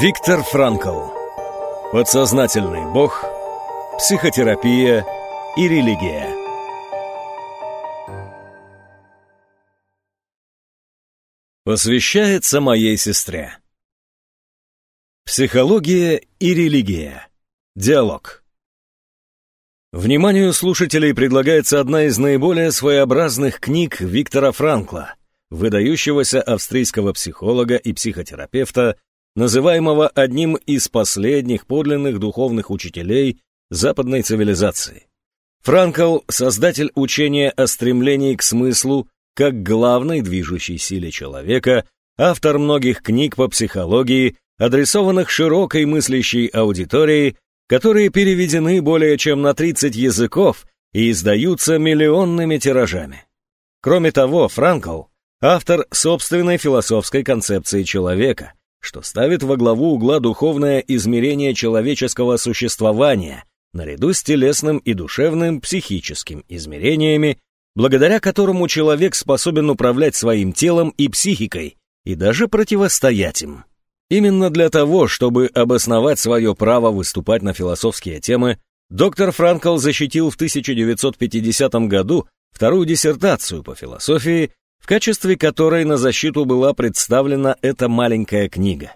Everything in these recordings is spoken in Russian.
Виктор Франкл. Подсознательный бог, психотерапия и религия. Посвящается моей сестре. Психология и религия. Диалог. Вниманию слушателей предлагается одна из наиболее своеобразных книг Виктора Франкла, выдающегося австрийского психолога и психотерапевта, называемого одним из последних подлинных духовных учителей западной цивилизации. Франкл – создатель учения о стремлении к смыслу как главной движущей силе человека, автор многих книг по психологии, адресованных широкой мыслящей аудитории, которые переведены более чем на 30 языков и издаются миллионными тиражами. Кроме того, Франкл – автор собственной философской концепции человека – что ставит во главу угла духовное измерение человеческого существования, наряду с телесным и душевным психическим измерениями, благодаря которому человек способен управлять своим телом и психикой и даже противостоять им. Именно для того, чтобы обосновать свое право выступать на философские темы, доктор Франкл защитил в 1950 году вторую диссертацию по философии в качестве которой на защиту была представлена эта маленькая книга.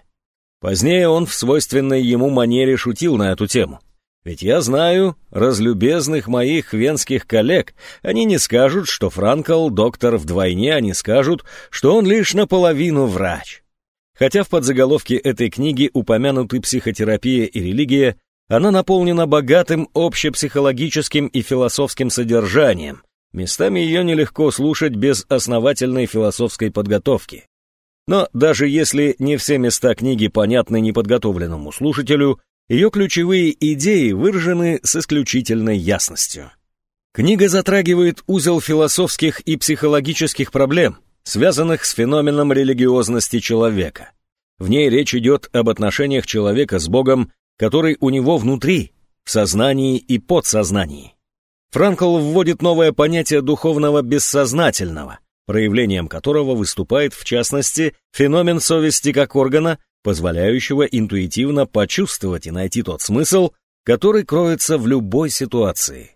Позднее он в свойственной ему манере шутил на эту тему. Ведь я знаю разлюбезных моих венских коллег, они не скажут, что Франкл доктор вдвойне, они скажут, что он лишь наполовину врач. Хотя в подзаголовке этой книги упомянуты психотерапия и религия, она наполнена богатым общепсихологическим и философским содержанием, Местами ее нелегко слушать без основательной философской подготовки. Но даже если не все места книги понятны неподготовленному слушателю, ее ключевые идеи выражены с исключительной ясностью. Книга затрагивает узел философских и психологических проблем, связанных с феноменом религиозности человека. В ней речь идет об отношениях человека с Богом, который у него внутри, в сознании и подсознании. Франкл вводит новое понятие духовного бессознательного, проявлением которого выступает, в частности, феномен совести как органа, позволяющего интуитивно почувствовать и найти тот смысл, который кроется в любой ситуации.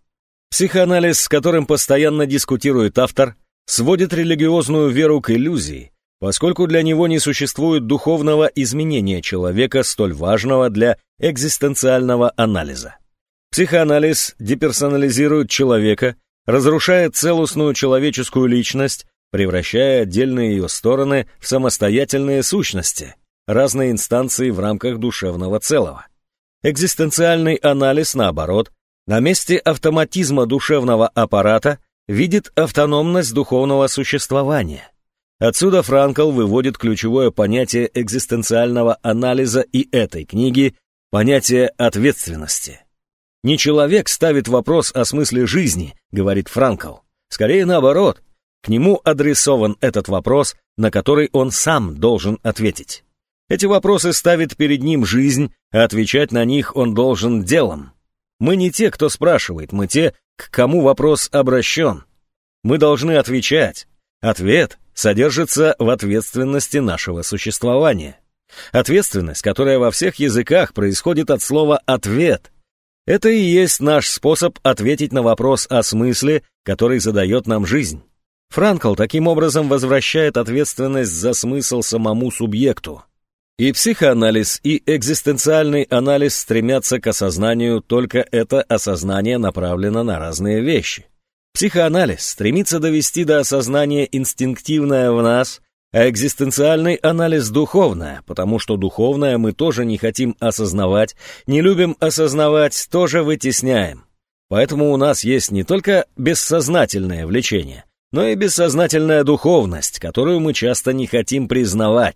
Психоанализ, с которым постоянно дискутирует автор, сводит религиозную веру к иллюзии, поскольку для него не существует духовного изменения человека, столь важного для экзистенциального анализа. Психоанализ деперсонализирует человека, разрушает целостную человеческую личность, превращая отдельные ее стороны в самостоятельные сущности, разные инстанции в рамках душевного целого. Экзистенциальный анализ, наоборот, на месте автоматизма душевного аппарата видит автономность духовного существования. Отсюда Франкл выводит ключевое понятие экзистенциального анализа и этой книги, понятие ответственности. Не человек ставит вопрос о смысле жизни, говорит Франкл. Скорее наоборот, к нему адресован этот вопрос, на который он сам должен ответить. Эти вопросы ставит перед ним жизнь, а отвечать на них он должен делом. Мы не те, кто спрашивает, мы те, к кому вопрос обращен. Мы должны отвечать. Ответ содержится в ответственности нашего существования. Ответственность, которая во всех языках происходит от слова «ответ», это и есть наш способ ответить на вопрос о смысле, который задает нам жизнь. Франкл таким образом возвращает ответственность за смысл самому субъекту. И психоанализ, и экзистенциальный анализ стремятся к осознанию, только это осознание направлено на разные вещи. Психоанализ стремится довести до осознания инстинктивное в нас, а экзистенциальный анализ духовное, потому что духовное мы тоже не хотим осознавать, не любим осознавать, тоже вытесняем. Поэтому у нас есть не только бессознательное влечение, но и бессознательная духовность, которую мы часто не хотим признавать.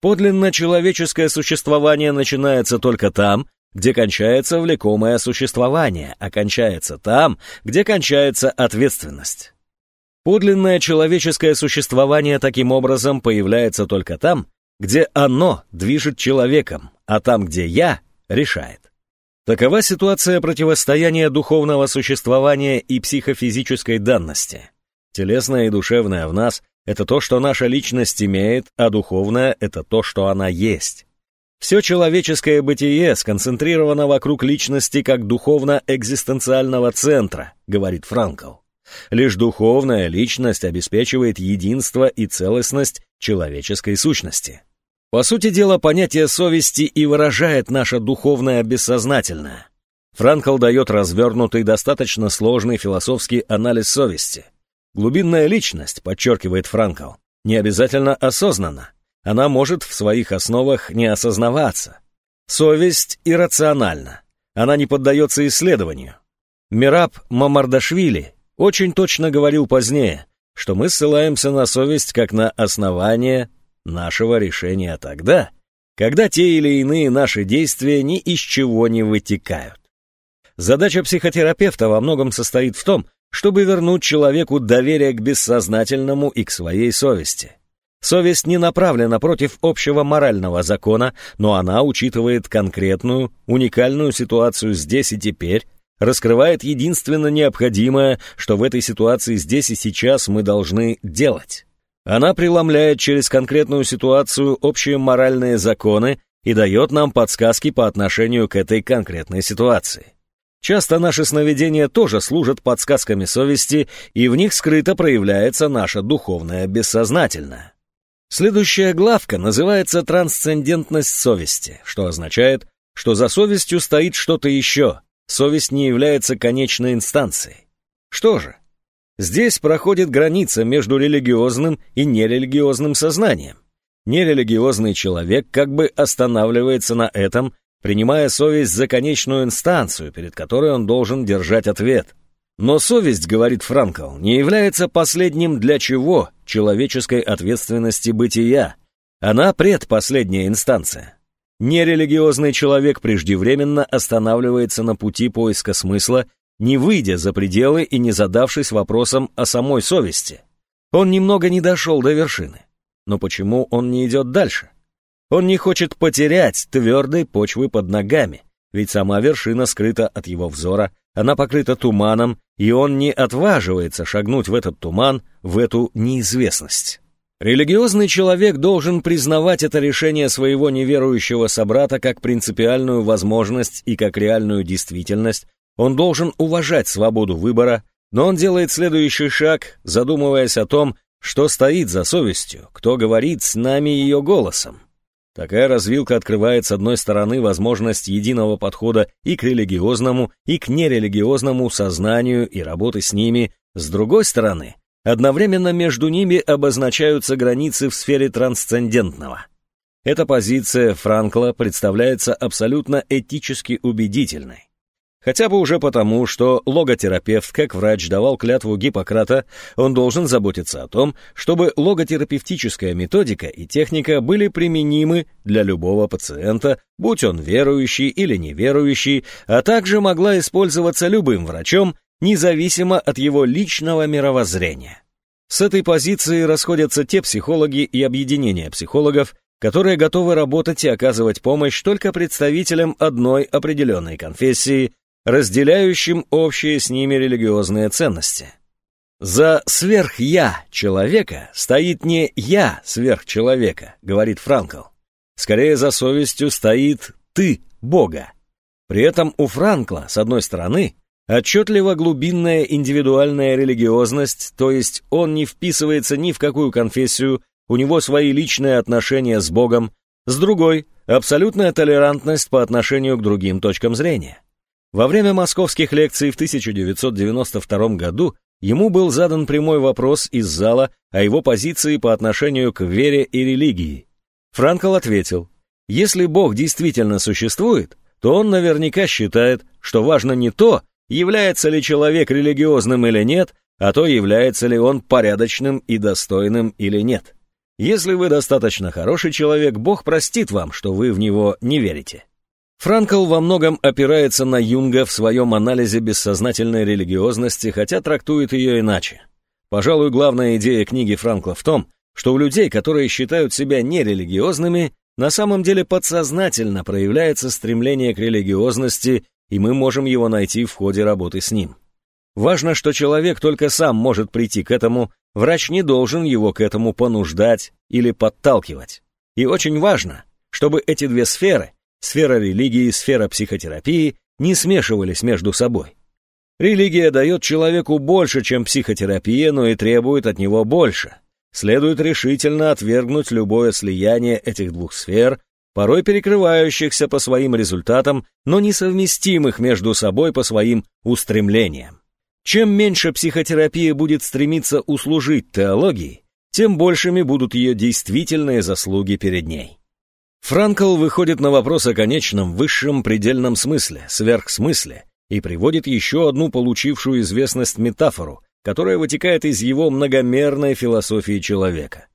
Подлинно человеческое существование начинается только там, где кончается влекомое существование, а кончается там, где кончается ответственность. Подлинное человеческое существование таким образом появляется только там, где оно движет человеком, а там, где «я» решает. Такова ситуация противостояния духовного существования и психофизической данности. Телесное и душевное в нас — это то, что наша личность имеет, а духовное — это то, что она есть. Все человеческое бытие сконцентрировано вокруг личности как духовно-экзистенциального центра, говорит Франкл. Лишь духовная личность обеспечивает единство и целостность человеческой сущности. По сути дела, понятие совести и выражает наше духовное бессознательное. Франкл дает развернутый, достаточно сложный философский анализ совести. Глубинная личность, подчеркивает Франкл, не обязательно осознанна. Она может в своих основах не осознаваться. Совесть иррациональна. Она не поддается исследованию. Мираб Мамардашвили очень точно говорил позднее, что мы ссылаемся на совесть как на основание нашего решения тогда, когда те или иные наши действия ни из чего не вытекают. Задача психотерапевта во многом состоит в том, чтобы вернуть человеку доверие к бессознательному и к своей совести. Совесть не направлена против общего морального закона, но она учитывает конкретную, уникальную ситуацию здесь и теперь, раскрывает единственно необходимое, что в этой ситуации здесь и сейчас мы должны делать. Она преломляет через конкретную ситуацию общие моральные законы и дает нам подсказки по отношению к этой конкретной ситуации. Часто наши сновидения тоже служат подсказками совести, и в них скрыто проявляется наше духовное бессознательное. Следующая главка называется «Трансцендентность совести», что означает, что за совестью стоит что-то еще, совесть не является конечной инстанцией. Что же? Здесь проходит граница между религиозным и нерелигиозным сознанием. Нерелигиозный человек как бы останавливается на этом принимая совесть за конечную инстанцию, перед которой он должен держать ответ. Но совесть, говорит Франкл, не является последним для чего человеческой ответственности бытия. Она предпоследняя инстанция. Нерелигиозный человек преждевременно останавливается на пути поиска смысла, не выйдя за пределы и не задавшись вопросом о самой совести. Он немного не дошел до вершины. Но почему он не идет дальше? Он не хочет потерять твердой почвы под ногами, ведь сама вершина скрыта от его взора, она покрыта туманом, и он не отваживается шагнуть в этот туман, в эту неизвестность. Религиозный человек должен признавать это решение своего неверующего собрата как принципиальную возможность и как реальную действительность, он должен уважать свободу выбора, но он делает следующий шаг, задумываясь о том, что стоит за совестью, кто говорит с нами ее голосом. Такая развилка открывает с одной стороны возможность единого подхода и к религиозному, и к нерелигиозному сознанию и работы с ними, с другой стороны, одновременно между ними обозначаются границы в сфере трансцендентного. Эта позиция Франкла представляется абсолютно этически убедительной. Хотя бы уже потому, что логотерапевт, как врач, давал клятву Гиппократа, он должен заботиться о том, чтобы логотерапевтическая методика и техника были применимы для любого пациента, будь он верующий или неверующий, а также могла использоваться любым врачом, независимо от его личного мировоззрения. С этой позиции расходятся те психологи и объединения психологов, которые готовы работать и оказывать помощь только представителям одной определенной конфессии, разделяющим общие с ними религиозные ценности. За сверх-я человека стоит не «я» сверхчеловека, говорит Франкл. Скорее за совестью стоит «ты» Бога. При этом у Франкла, с одной стороны, отчетливо глубинная индивидуальная религиозность, то есть он не вписывается ни в какую конфессию, у него свои личные отношения с Богом, с другой – абсолютная толерантность по отношению к другим точкам зрения. Во время московских лекций в 1992 году ему был задан прямой вопрос из зала о его позиции по отношению к вере и религии. Франкл ответил, если Бог действительно существует, то он наверняка считает, что важно не то, является ли человек религиозным или нет, а то, является ли он порядочным и достойным или нет. Если вы достаточно хороший человек, Бог простит вам, что вы в него не верите. Франкл во многом опирается на Юнга в своем анализе бессознательной религиозности, хотя трактует ее иначе. Пожалуй, главная идея книги Франкла в том, что у людей, которые считают себя нерелигиозными, на самом деле подсознательно проявляется стремление к религиозности, и мы можем его найти в ходе работы с ним. Важно, что человек только сам может прийти к этому, врач не должен его к этому понуждать или подталкивать. И очень важно, чтобы эти две сферы, сфера религии и сфера психотерапии, не смешивались между собой. Религия дает человеку больше, чем психотерапия, но и требует от него больше. Следует решительно отвергнуть любое слияние этих двух сфер, порой перекрывающихся по своим результатам, но несовместимых между собой по своим устремлениям. Чем меньше психотерапия будет стремиться услужить теологии, тем большими будут ее действительные заслуги перед ней. Франкл выходит на вопрос о конечном, высшем предельном смысле, сверхсмысле, и приводит еще одну получившую известность метафору, которая вытекает из его многомерной философии человека.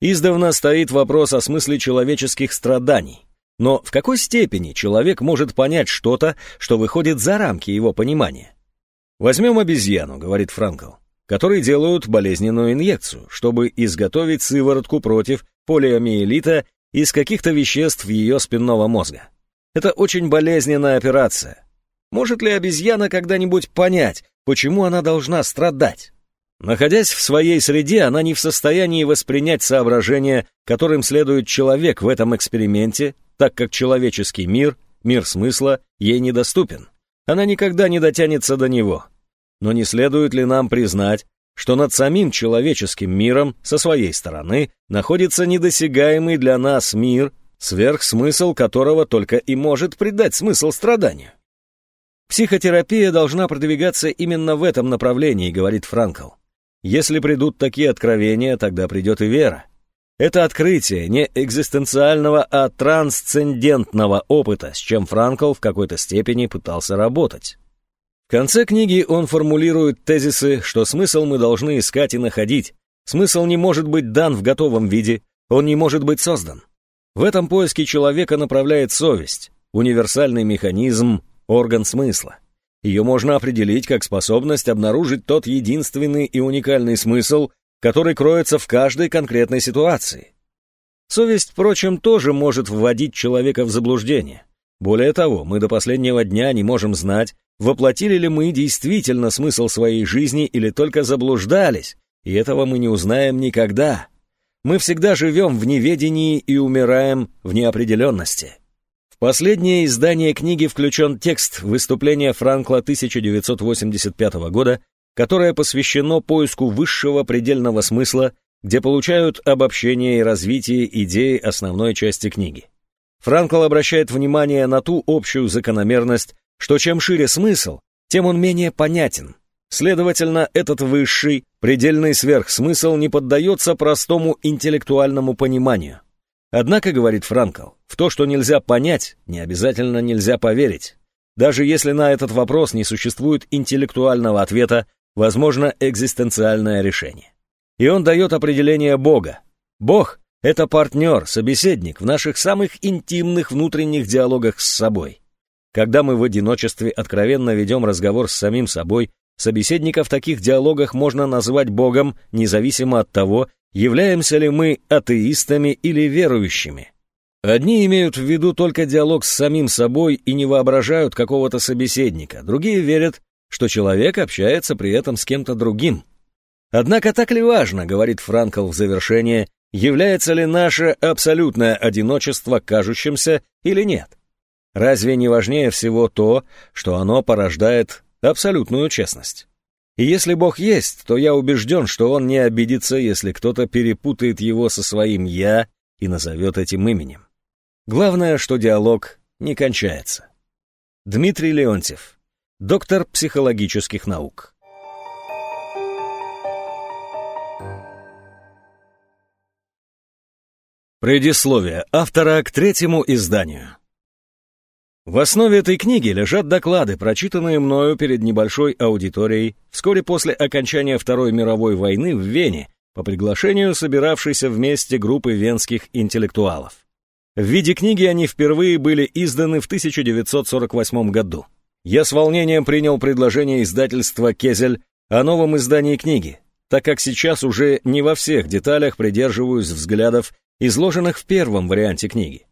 Издавна стоит вопрос о смысле человеческих страданий. Но в какой степени человек может понять что-то, что выходит за рамки его понимания? Возьмем обезьяну, говорит Франкл, которые делают болезненную инъекцию, чтобы изготовить сыворотку против полиомиелита из каких-то веществ ее спинного мозга. Это очень болезненная операция. Может ли обезьяна когда-нибудь понять, почему она должна страдать? Находясь в своей среде, она не в состоянии воспринять соображения, которым следует человек в этом эксперименте, так как человеческий мир, мир смысла, ей недоступен. Она никогда не дотянется до него. Но не следует ли нам признать, что над самим человеческим миром со своей стороны находится недосягаемый для нас мир, сверхсмысл которого только и может придать смысл страданию. Психотерапия должна продвигаться именно в этом направлении, говорит Франкл. Если придут такие откровения, тогда придет и вера. Это открытие не экзистенциального, а трансцендентного опыта, с чем Франкл в какой-то степени пытался работать. В конце книги он формулирует тезисы, что смысл мы должны искать и находить. Смысл не может быть дан в готовом виде, он не может быть создан. В этом поиске человека направляет совесть, универсальный механизм, орган смысла. Ее можно определить как способность обнаружить тот единственный и уникальный смысл, который кроется в каждой конкретной ситуации. Совесть, впрочем, тоже может вводить человека в заблуждение. Более того, мы до последнего дня не можем знать, воплотили ли мы действительно смысл своей жизни или только заблуждались, и этого мы не узнаем никогда. Мы всегда живем в неведении и умираем в неопределенности. Последнее издание книги включен текст выступления Франкла 1985 года, которое посвящено поиску высшего предельного смысла, где получают обобщение и развитие идеи основной части книги. Франкл обращает внимание на ту общую закономерность, что чем шире смысл, тем он менее понятен. Следовательно, этот высший, предельный сверхсмысл не поддается простому интеллектуальному пониманию. Однако, говорит Франкл, в то, что нельзя понять, не обязательно нельзя поверить. Даже если на этот вопрос не существует интеллектуального ответа, возможно экзистенциальное решение. И он дает определение Бога. Бог — это партнер, собеседник в наших самых интимных внутренних диалогах с собой. Когда мы в одиночестве откровенно ведем разговор с самим собой, собеседника в таких диалогах можно назвать Богом, независимо от того, являемся ли мы атеистами или верующими. Одни имеют в виду только диалог с самим собой и не воображают какого-то собеседника, другие верят, что человек общается при этом с кем-то другим. Однако так ли важно, говорит Франкл в завершение, является ли наше абсолютное одиночество кажущимся или нет? Разве не важнее всего то, что оно порождает абсолютную честность? И если Бог есть, то я убежден, что Он не обидится, если кто-то перепутает его со своим «я» и назовет этим именем. Главное, что диалог не кончается. Дмитрий Леонтьев, доктор психологических наук. Предисловие автора к третьему изданию. В основе этой книги лежат доклады, прочитанные мною перед небольшой аудиторией вскоре после окончания Второй мировой войны в Вене по приглашению собиравшейся вместе группы венских интеллектуалов. В виде книги они впервые были изданы в 1948 году. Я с волнением принял предложение издательства «Кезель» о новом издании книги, так как сейчас уже не во всех деталях придерживаюсь взглядов, изложенных в первом варианте книги.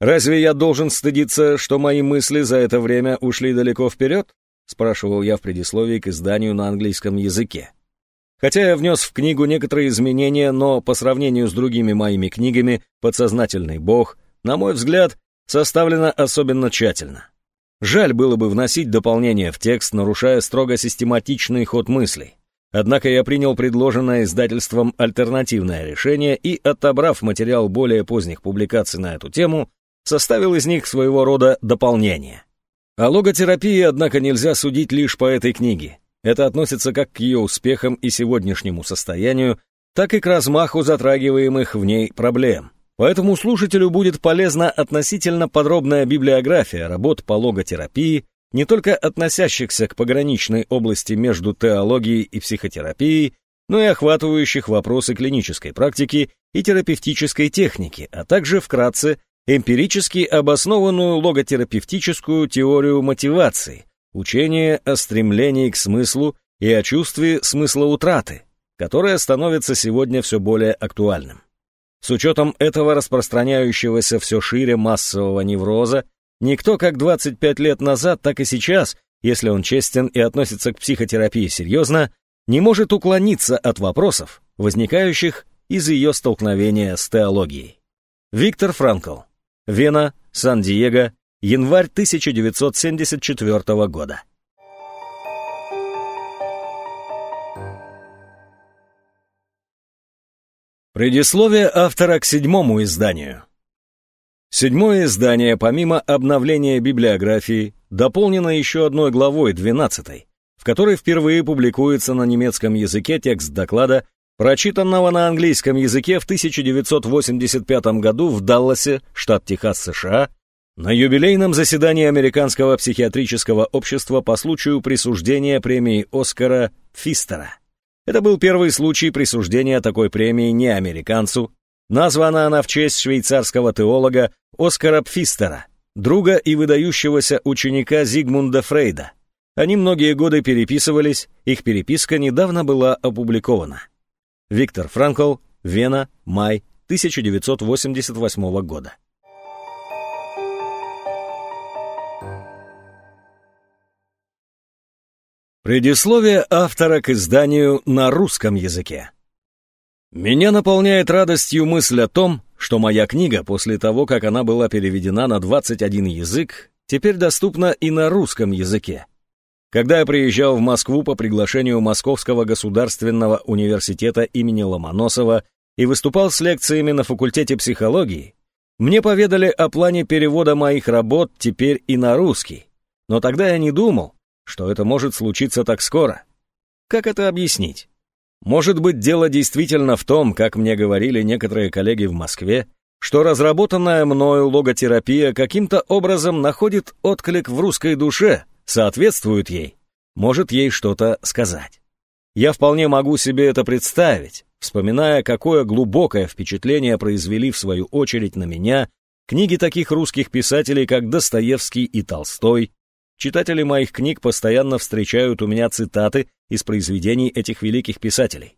«Разве я должен стыдиться, что мои мысли за это время ушли далеко вперед?» — спрашивал я в предисловии к изданию на английском языке. Хотя я внес в книгу некоторые изменения, но по сравнению с другими моими книгами «Подсознательный бог», на мой взгляд, составлена особенно тщательно. Жаль было бы вносить дополнение в текст, нарушая строго систематичный ход мыслей. Однако я принял предложенное издательством альтернативное решение и, отобрав материал более поздних публикаций на эту тему, составил из них своего рода дополнение. О логотерапии, однако, нельзя судить лишь по этой книге. Это относится как к ее успехам и сегодняшнему состоянию, так и к размаху затрагиваемых в ней проблем. Поэтому слушателю будет полезна относительно подробная библиография работ по логотерапии, не только относящихся к пограничной области между теологией и психотерапией, но и охватывающих вопросы клинической практики и терапевтической техники, а также, вкратце, эмпирически обоснованную логотерапевтическую теорию мотивации, учение о стремлении к смыслу и о чувстве смысла утраты, которое становится сегодня все более актуальным. С учетом этого распространяющегося все шире массового невроза, Никто как 25 лет назад, так и сейчас, если он честен и относится к психотерапии серьезно, не может уклониться от вопросов, возникающих из ее столкновения с теологией. Виктор Франкл. Вена, Сан-Диего, январь 1974 года. Предисловие автора к седьмому изданию. Седьмое издание, помимо обновления библиографии, дополнено еще одной главой, 12 в которой впервые публикуется на немецком языке текст доклада, прочитанного на английском языке в 1985 году в Далласе, штат Техас, США, на юбилейном заседании Американского психиатрического общества по случаю присуждения премии Оскара Фистера. Это был первый случай присуждения такой премии не американцу, Названа она в честь швейцарского теолога Оскара Пфистера, друга и выдающегося ученика Зигмунда Фрейда. Они многие годы переписывались, их переписка недавно была опубликована. Виктор Франкл, Вена, май 1988 года. Предисловие автора к изданию на русском языке. Меня наполняет радостью мысль о том, что моя книга, после того, как она была переведена на 21 язык, теперь доступна и на русском языке. Когда я приезжал в Москву по приглашению Московского государственного университета имени Ломоносова и выступал с лекциями на факультете психологии, мне поведали о плане перевода моих работ теперь и на русский. Но тогда я не думал, что это может случиться так скоро. Как это объяснить? Может быть, дело действительно в том, как мне говорили некоторые коллеги в Москве, что разработанная мною логотерапия каким-то образом находит отклик в русской душе, соответствует ей, может ей что-то сказать. Я вполне могу себе это представить, вспоминая, какое глубокое впечатление произвели в свою очередь на меня книги таких русских писателей, как Достоевский и Толстой, Читатели моих книг постоянно встречают у меня цитаты из произведений этих великих писателей.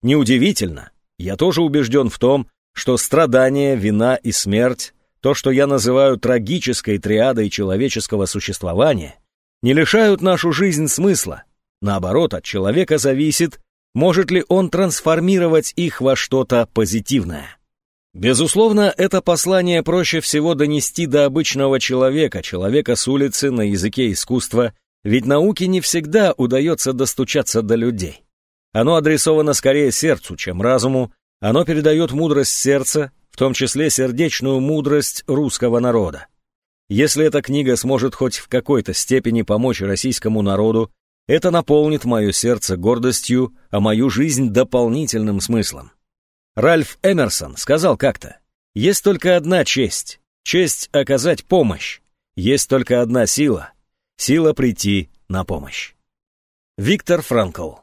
Неудивительно, я тоже убежден в том, что страдания, вина и смерть, то, что я называю трагической триадой человеческого существования, не лишают нашу жизнь смысла. Наоборот, от человека зависит, может ли он трансформировать их во что-то позитивное. Безусловно, это послание проще всего донести до обычного человека, человека с улицы на языке искусства, ведь науке не всегда удается достучаться до людей. Оно адресовано скорее сердцу, чем разуму, оно передает мудрость сердца, в том числе сердечную мудрость русского народа. Если эта книга сможет хоть в какой-то степени помочь российскому народу, это наполнит мое сердце гордостью, а мою жизнь дополнительным смыслом. Ральф Эмерсон сказал как-то, «Есть только одна честь, честь оказать помощь. Есть только одна сила, сила прийти на помощь». Виктор Франкл